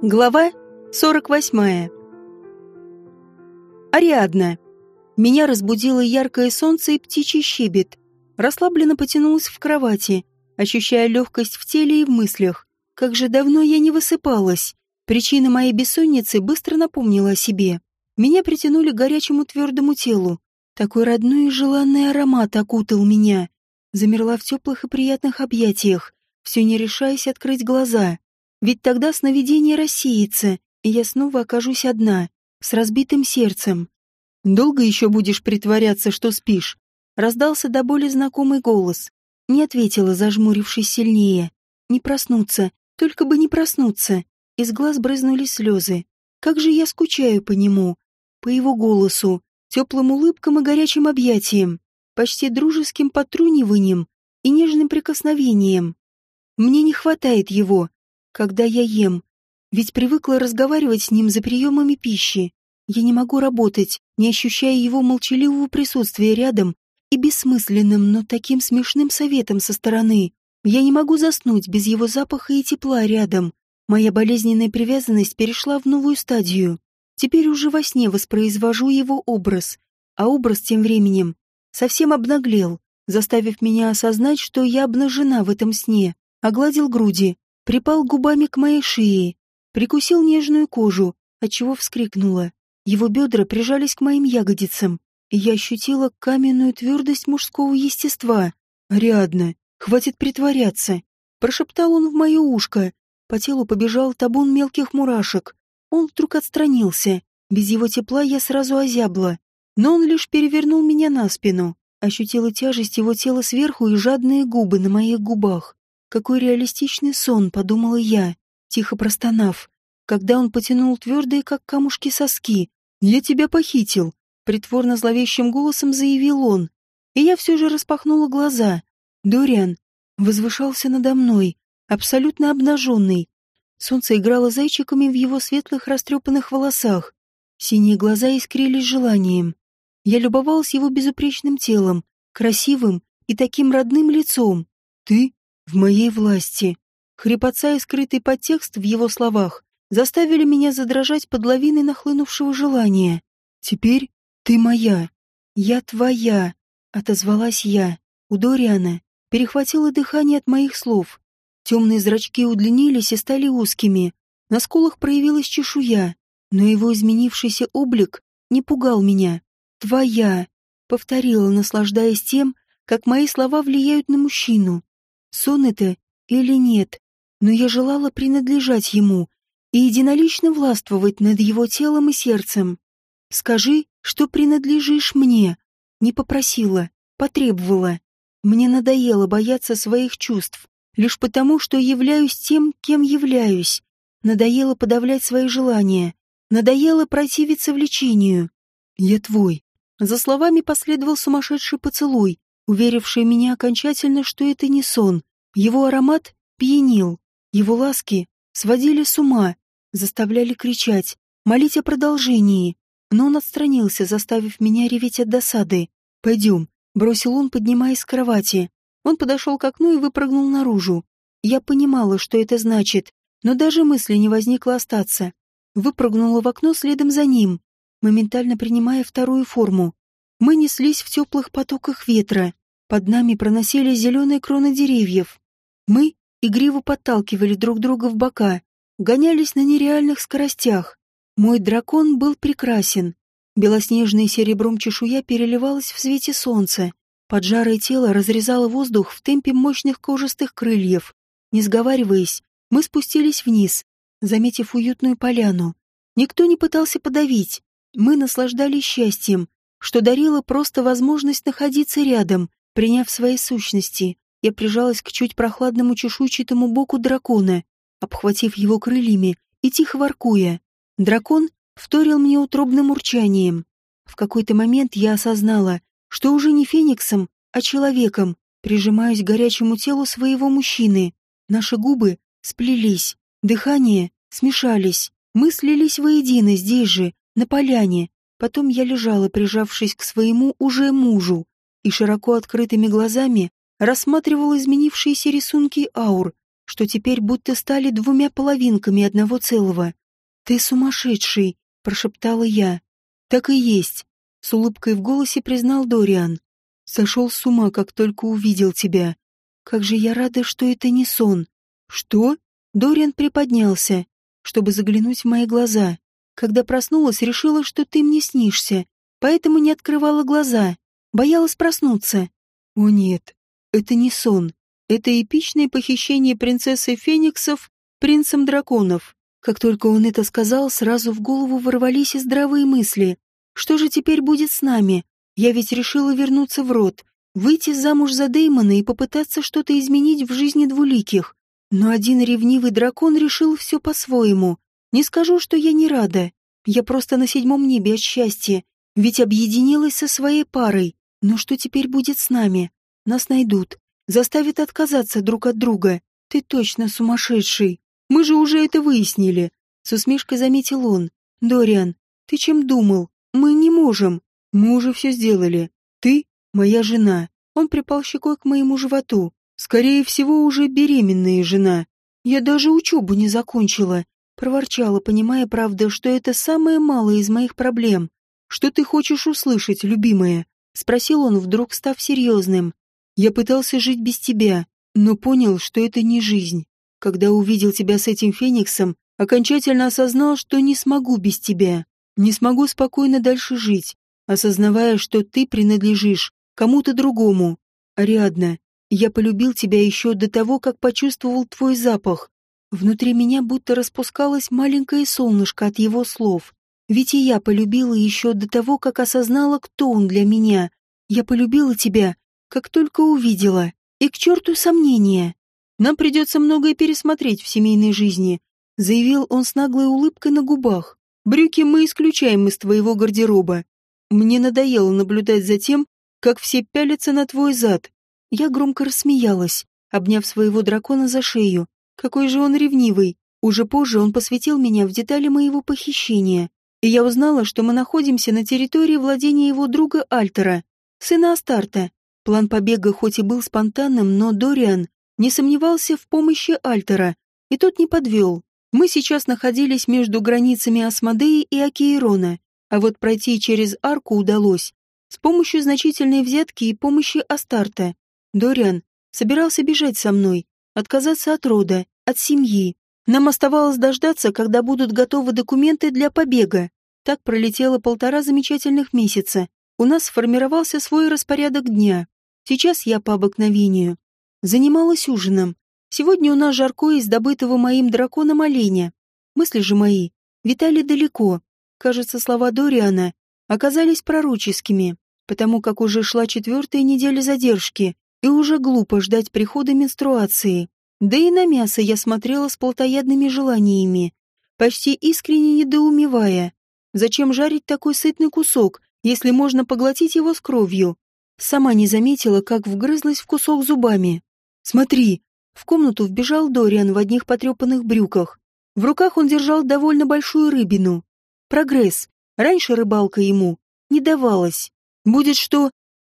Глава 48. Ариадна. Меня разбудило яркое солнце и птичий щебет. Расслабленно потянулась в кровати, ощущая легкость в теле и в мыслях. Как же давно я не высыпалась. Причина моей бессонницы быстро напомнила о себе. Меня притянули к горячему твердому телу. Такой родной и желанный аромат окутал меня. Замерла в теплых и приятных объятиях, все не решаясь открыть глаза. Ведь тогда сновидение рассеется, и я снова окажусь одна, с разбитым сердцем. «Долго еще будешь притворяться, что спишь?» Раздался до боли знакомый голос. Не ответила, зажмурившись сильнее. «Не проснуться, только бы не проснуться». Из глаз брызнули слезы. Как же я скучаю по нему, по его голосу, теплым улыбкам и горячим объятиям, почти дружеским потруниванием и нежным прикосновением. Мне не хватает его, когда я ем, ведь привыкла разговаривать с ним за приемами пищи. Я не могу работать, не ощущая его молчаливого присутствия рядом и бессмысленным, но таким смешным советом со стороны. Я не могу заснуть без его запаха и тепла рядом. Моя болезненная привязанность перешла в новую стадию. Теперь уже во сне воспроизвожу его образ, а образ тем временем совсем обнаглел, заставив меня осознать, что я обнажена в этом сне, огладил груди, припал губами к моей шее, прикусил нежную кожу, отчего вскрикнула. Его бедра прижались к моим ягодицам, и я ощутила каменную твердость мужского естества. «Ариадна, хватит притворяться!» Прошептал он в мое ушко. По телу побежал табун мелких мурашек. Он вдруг отстранился. Без его тепла я сразу озябла. Но он лишь перевернул меня на спину. Ощутила тяжесть его тела сверху и жадные губы на моих губах. Какой реалистичный сон, подумала я, тихо простонав, когда он потянул твердые, как камушки, соски. «Я тебя похитил», — притворно зловещим голосом заявил он. И я все же распахнула глаза. Дориан возвышался надо мной, абсолютно обнаженный. Солнце играло зайчиками в его светлых растрепанных волосах. Синие глаза искрились желанием. Я любовалась его безупречным телом, красивым и таким родным лицом. «Ты в моей власти. Хрипотца и скрытый подтекст в его словах заставили меня задрожать под лавиной нахлынувшего желания. «Теперь ты моя. Я твоя», — отозвалась я. У Дориана перехватило дыхание от моих слов. Темные зрачки удлинились и стали узкими. На скулах проявилась чешуя, но его изменившийся облик не пугал меня. «Твоя», — повторила, наслаждаясь тем, как мои слова влияют на мужчину. Сон это или нет, но я желала принадлежать ему и единолично властвовать над его телом и сердцем. Скажи, что принадлежишь мне. Не попросила, потребовала. Мне надоело бояться своих чувств, лишь потому, что являюсь тем, кем являюсь. Надоело подавлять свои желания. Надоело противиться влечению. Я твой. За словами последовал сумасшедший поцелуй, уверивший меня окончательно, что это не сон. Его аромат пьянил, его ласки сводили с ума, заставляли кричать, молить о продолжении. Но он отстранился, заставив меня реветь от досады. «Пойдем», — бросил он, поднимаясь с кровати. Он подошел к окну и выпрыгнул наружу. Я понимала, что это значит, но даже мысли не возникло остаться. Выпрыгнула в окно следом за ним, моментально принимая вторую форму. Мы неслись в теплых потоках ветра. Под нами проносились зеленые кроны деревьев. Мы игриво подталкивали друг друга в бока, гонялись на нереальных скоростях. Мой дракон был прекрасен. Белоснежная серебром чешуя переливалась в свете солнца. Поджарое тело разрезало воздух в темпе мощных кожистых крыльев. Не сговариваясь, мы спустились вниз, заметив уютную поляну. Никто не пытался подавить. Мы наслаждались счастьем, что дарило просто возможность находиться рядом, приняв свои сущности. Я прижалась к чуть прохладному чешуйчатому боку дракона, обхватив его крыльями и тихо воркуя. Дракон вторил мне утробным урчанием. В какой-то момент я осознала, что уже не фениксом, а человеком, прижимаюсь к горячему телу своего мужчины. Наши губы сплелись, дыхание смешались, мы слились воедино здесь же, на поляне, Потом я лежала, прижавшись к своему уже мужу, и широко открытыми глазами рассматривала изменившиеся рисунки аур, что теперь будто стали двумя половинками одного целого. «Ты сумасшедший!» — прошептала я. «Так и есть», — с улыбкой в голосе признал Дориан. «Сошел с ума, как только увидел тебя. Как же я рада, что это не сон». «Что?» Дориан приподнялся, чтобы заглянуть в мои глаза. Когда проснулась, решила, что ты мне снишься, поэтому не открывала глаза, боялась проснуться. О нет, это не сон. Это эпичное похищение принцессы Фениксов принцем драконов. Как только он это сказал, сразу в голову ворвались и здравые мысли. Что же теперь будет с нами? Я ведь решила вернуться в род, выйти замуж за Деймона и попытаться что-то изменить в жизни двуликих. Но один ревнивый дракон решил все по-своему. Не скажу, что я не рада. Я просто на седьмом небе от счастья, ведь объединилась со своей парой. Но что теперь будет с нами? Нас найдут, заставит отказаться друг от друга. Ты точно сумасшедший. Мы же уже это выяснили. С усмешкой заметил он. Дориан, ты чем думал? Мы не можем. Мы уже все сделали. Ты моя жена. Он припал щекой к моему животу. Скорее всего, уже беременная жена. Я даже учебу не закончила. Проворчала, понимая, правда, что это самое малое из моих проблем. Что ты хочешь услышать, любимая? Спросил он, вдруг став серьезным. Я пытался жить без тебя, но понял, что это не жизнь. Когда увидел тебя с этим фениксом, окончательно осознал, что не смогу без тебя. Не смогу спокойно дальше жить, осознавая, что ты принадлежишь кому-то другому. Ариадна, я полюбил тебя еще до того, как почувствовал твой запах. Внутри меня будто распускалось маленькое солнышко от его слов. Ведь и я полюбила еще до того, как осознала, кто он для меня. Я полюбила тебя, как только увидела. И к черту сомнения. Нам придется многое пересмотреть в семейной жизни, заявил он с наглой улыбкой на губах. Брюки мы исключаем из твоего гардероба. Мне надоело наблюдать за тем, как все пялятся на твой зад. Я громко рассмеялась, обняв своего дракона за шею. Какой же он ревнивый. Уже позже он посвятил меня в детали моего похищения. И я узнала, что мы находимся на территории владения его друга Альтера, сына Астарта. План побега хоть и был спонтанным, но Дориан не сомневался в помощи Альтера, и тот не подвел. Мы сейчас находились между границами Асмодеи и Акиерона, а вот пройти через арку удалось с помощью значительной взятки и помощи Астарта. Дориан собирался бежать со мной, отказаться от рода, от семьи. Нам оставалось дождаться, когда будут готовы документы для побега. Так пролетело полтора замечательных месяца. У нас сформировался свой распорядок дня. Сейчас я по обыкновению занималась ужином. Сегодня у нас жарко из добытого моим драконом оленя. Мысли же мои витали далеко. Кажется, слова Дориана оказались пророческими, потому как уже шла четвертая неделя задержки, и уже глупо ждать прихода менструации. Да и на мясо я смотрела с плотоядными желаниями, почти искренне недоумевая. Зачем жарить такой сытный кусок, если можно поглотить его с кровью? Сама не заметила, как вгрызлась в кусок зубами. «Смотри!» В комнату вбежал Дориан в одних потрепанных брюках. В руках он держал довольно большую рыбину. Прогресс. Раньше рыбалка ему не давалась. Будет что...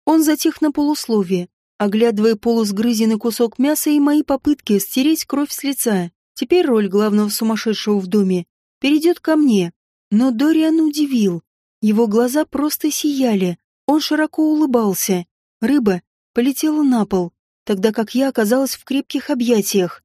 Он затих на полусловие, оглядывая полусгрызенный кусок мяса и мои попытки стереть кровь с лица. Теперь роль главного сумасшедшего в доме перейдет ко мне. Но Дориан удивил. Его глаза просто сияли. Он широко улыбался. Рыба полетела на пол, тогда как я оказалась в крепких объятиях.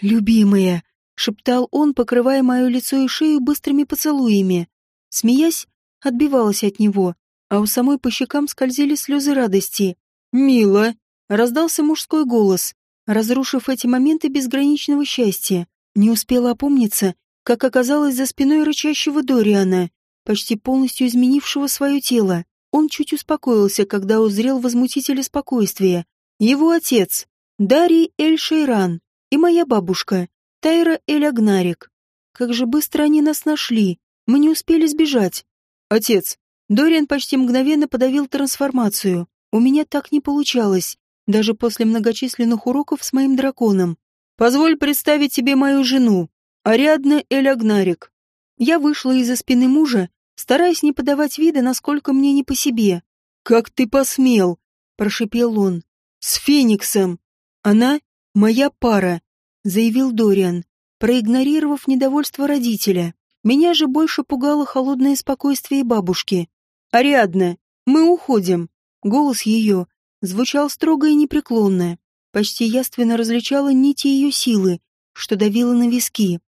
«Любимая!» — шептал он, покрывая мое лицо и шею быстрыми поцелуями. Смеясь, отбивалась от него, а у самой по щекам скользили слезы радости. «Мило!» Раздался мужской голос, разрушив эти моменты безграничного счастья. Не успела опомниться, как оказалось за спиной рычащего Дориана, почти полностью изменившего свое тело. Он чуть успокоился, когда узрел возмутителя спокойствия. Его отец, Дарий Эль-Шейран, и моя бабушка, Тайра Эль-Агнарик. Как же быстро они нас нашли. Мы не успели сбежать. Отец. Дориан почти мгновенно подавил трансформацию. У меня так не получалось даже после многочисленных уроков с моим драконом. Позволь представить тебе мою жену, Ариадна Элягнарик. Я вышла из-за спины мужа, стараясь не подавать вида, насколько мне не по себе. «Как ты посмел?» – прошипел он. «С Фениксом! Она – моя пара. — заявил Дориан, проигнорировав недовольство родителя. Меня же больше пугало холодное спокойствие бабушки. «Ариадна, мы уходим!» Голос ее звучал строго и непреклонно. Почти яственно различала нити ее силы, что давила на виски.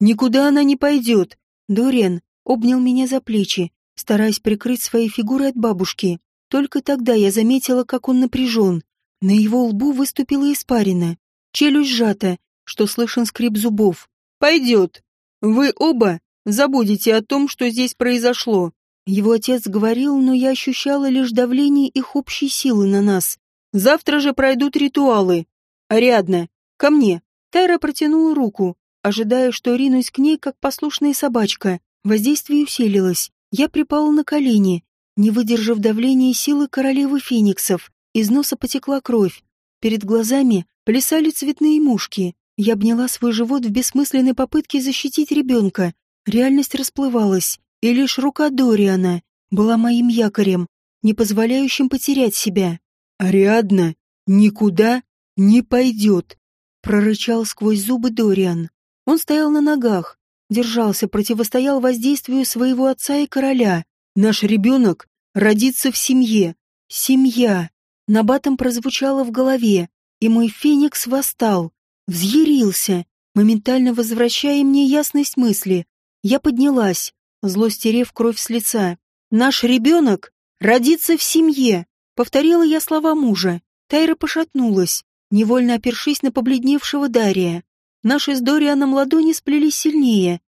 «Никуда она не пойдет!» Дориан обнял меня за плечи, стараясь прикрыть своей фигурой от бабушки. Только тогда я заметила, как он напряжен. На его лбу выступила испарина. Челюсть сжата, что слышен скрип зубов. «Пойдет! Вы оба забудете о том, что здесь произошло!» Его отец говорил, но я ощущала лишь давление их общей силы на нас. «Завтра же пройдут ритуалы. Ариадна, ко мне!» Тайра протянула руку, ожидая, что ринусь к ней, как послушная собачка. Воздействие усилилось. Я припала на колени, не выдержав давления силы королевы фениксов. Из носа потекла кровь. Перед глазами плясали цветные мушки. Я обняла свой живот в бессмысленной попытке защитить ребенка. Реальность расплывалась, и лишь рука Дориана была моим якорем, не позволяющим потерять себя. «Ариадна никуда не пойдет», — прорычал сквозь зубы Дориан. Он стоял на ногах, держался, противостоял воздействию своего отца и короля. Наш ребенок родится в семье. Семья. Набатом прозвучало в голове, и мой феникс восстал, взъярился, моментально возвращая мне ясность мысли. Я поднялась, зло стерев кровь с лица. «Наш ребенок родится в семье», — повторила я слова мужа. Тайра пошатнулась, невольно опершись на побледневшего Дария. Наши с Дорианом ладони сплелись сильнее,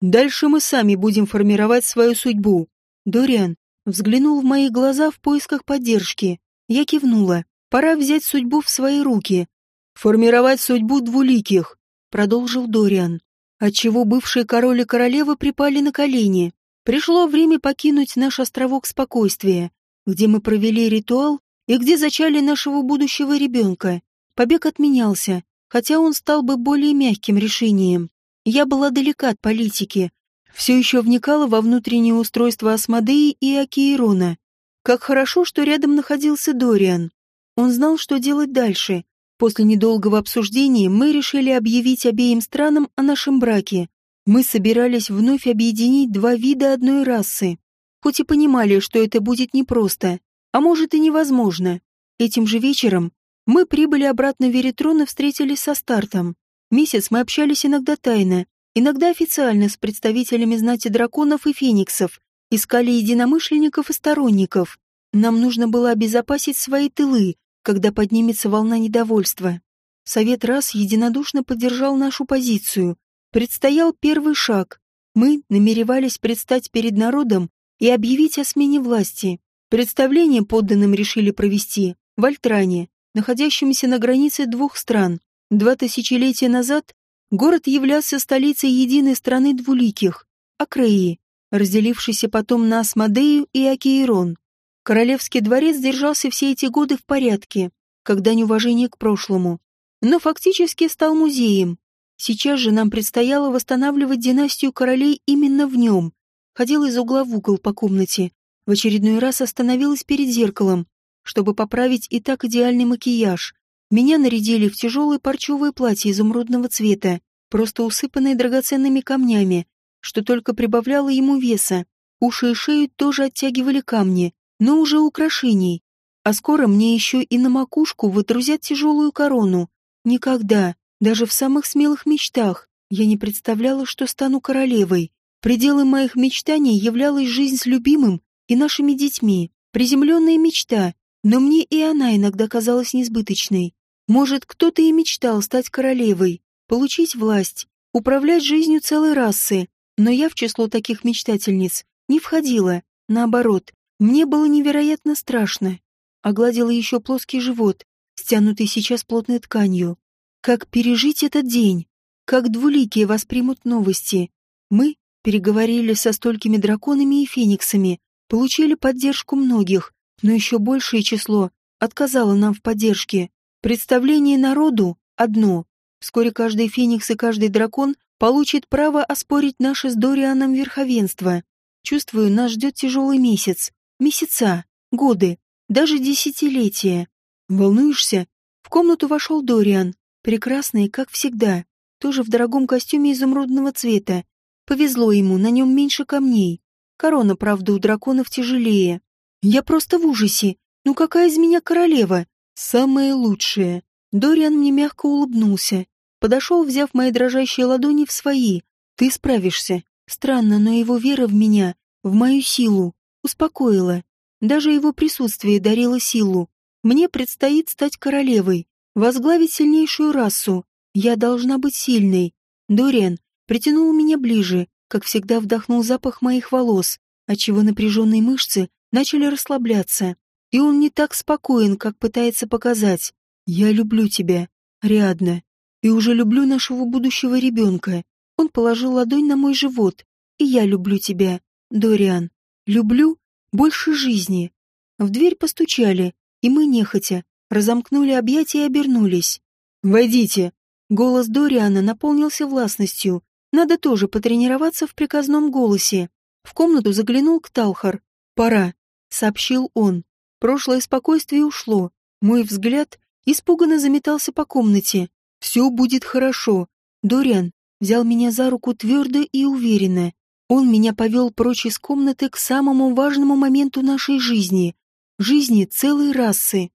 Дальше мы сами будем формировать свою судьбу. Дориан взглянул в мои глаза в поисках поддержки. Я кивнула. Пора взять судьбу в свои руки. Формировать судьбу двуликих, продолжил Дориан. Отчего бывшие король и королева припали на колени. Пришло время покинуть наш островок спокойствия, где мы провели ритуал и где зачали нашего будущего ребенка. Побег отменялся, хотя он стал бы более мягким решением. Я была далека от политики, все еще вникала во внутреннее устройство Асмодеи и Акиерона. Как хорошо, что рядом находился Дориан. Он знал, что делать дальше. После недолгого обсуждения мы решили объявить обеим странам о нашем браке. Мы собирались вновь объединить два вида одной расы. Хоть и понимали, что это будет непросто, а может и невозможно. Этим же вечером мы прибыли обратно в Веритрон и встретились со стартом. Месяц мы общались иногда тайно, иногда официально с представителями знати драконов и фениксов, искали единомышленников и сторонников. Нам нужно было обезопасить свои тылы, когда поднимется волна недовольства. Совет раз единодушно поддержал нашу позицию. Предстоял первый шаг. Мы намеревались предстать перед народом и объявить о смене власти. Представление подданным решили провести в Альтране, находящемся на границе двух стран. Два тысячелетия назад город являлся столицей единой страны двуликих – Акреи, разделившейся потом на Асмодею и Акиерон. Королевский дворец держался все эти годы в порядке, когда неуважение к прошлому, но фактически стал музеем. Сейчас же нам предстояло восстанавливать династию королей именно в нем. Ходила из угла в угол по комнате, в очередной раз остановилась перед зеркалом, чтобы поправить и так идеальный макияж, меня нарядили в тяжелое парчевое платье изумрудного цвета, просто усыпанное драгоценными камнями, что только прибавляло ему веса. Уши и шею тоже оттягивали камни, но уже украшений. А скоро мне еще и на макушку выдрузят тяжелую корону. Никогда, даже в самых смелых мечтах, я не представляла, что стану королевой. Пределом моих мечтаний являлась жизнь с любимым и нашими детьми. Приземленная мечта, но мне и она иногда казалась несбыточной. Может, кто-то и мечтал стать королевой, получить власть, управлять жизнью целой расы, но я в число таких мечтательниц не входила. Наоборот, мне было невероятно страшно. Огладила еще плоский живот, стянутый сейчас плотной тканью. Как пережить этот день? Как двуликие воспримут новости? Мы переговорили со столькими драконами и фениксами, получили поддержку многих, но еще большее число отказало нам в поддержке. Представление народу одно. Вскоре каждый феникс и каждый дракон получит право оспорить наше с Дорианом верховенство. Чувствую, нас ждет тяжелый месяц. Месяца, годы, даже десятилетия. Волнуешься? В комнату вошел Дориан, Прекрасный, как всегда, тоже в дорогом костюме изумрудного цвета. Повезло ему, на нем меньше камней. Корона, правда, у драконов тяжелее. Я просто в ужасе. Ну какая из меня королева? Самая лучшая. Дориан мне мягко улыбнулся. Подошел, взяв мои дрожащие ладони в свои. Ты справишься. Странно, но его вера в меня, в мою силу, успокоила. Даже его присутствие дарило силу. Мне предстоит стать королевой, возглавить сильнейшую расу. Я должна быть сильной. Дориан притянул меня ближе, как всегда вдохнул запах моих волос, отчего напряженные мышцы начали расслабляться. И он не так спокоен, как пытается показать. «Я люблю тебя, Риадна, и уже люблю нашего будущего ребенка». Он положил ладонь на мой живот. «И я люблю тебя, Дориан. Люблю больше жизни». В дверь постучали, и мы, нехотя, разомкнули объятия и обернулись. «Войдите!» Голос Дориана наполнился властностью. Надо тоже потренироваться в приказном голосе. В комнату заглянул Кталхар. «Пора», — сообщил он. Прошлое спокойствие ушло. Мой взгляд испуганно заметался по комнате. «Все будет хорошо». Дориан взял меня за руку твердо и уверенно. Он меня повел прочь из комнаты к самому важному моменту нашей жизни. Жизни целой расы.